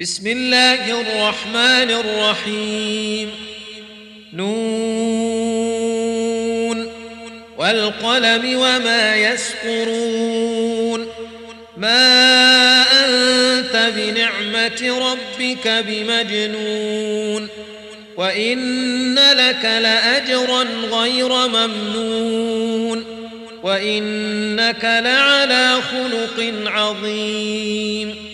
بسم الله الرحمن الرحيم. نون. والقلم وما يسكرون ما أنت بنعمة ربك بمجنون. وإن لك لأجرا غير ممنون. وإنك لعلى خلق عظيم.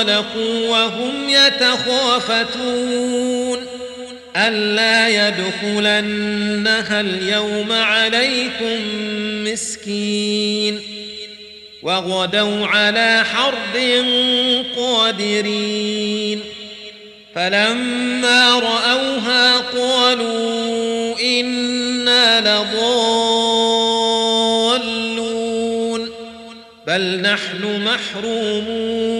انطلقوا وهم يتخافتون. ألا يدخلنها اليوم عليكم مسكين. وغدوا على حرب قادرين. فلما رأوها قالوا إنا لضالون. بل نحن محرومون.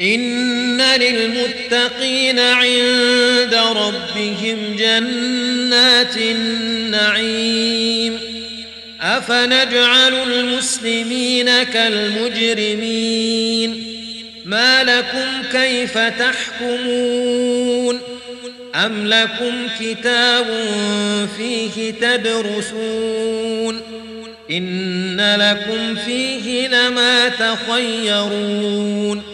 ان للمتقين عند ربهم جنات النعيم افنجعل المسلمين كالمجرمين ما لكم كيف تحكمون ام لكم كتاب فيه تدرسون ان لكم فيه لما تخيرون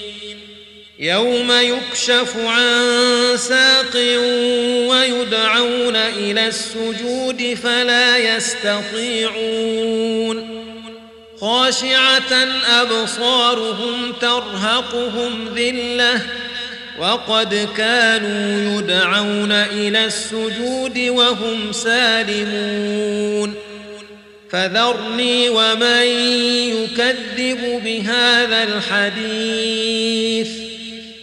يوم يكشف عن ساق ويدعون إلى السجود فلا يستطيعون. خاشعة أبصارهم ترهقهم ذلة وقد كانوا يدعون إلى السجود وهم سالمون. فذرني ومن يكذب بهذا الحديث.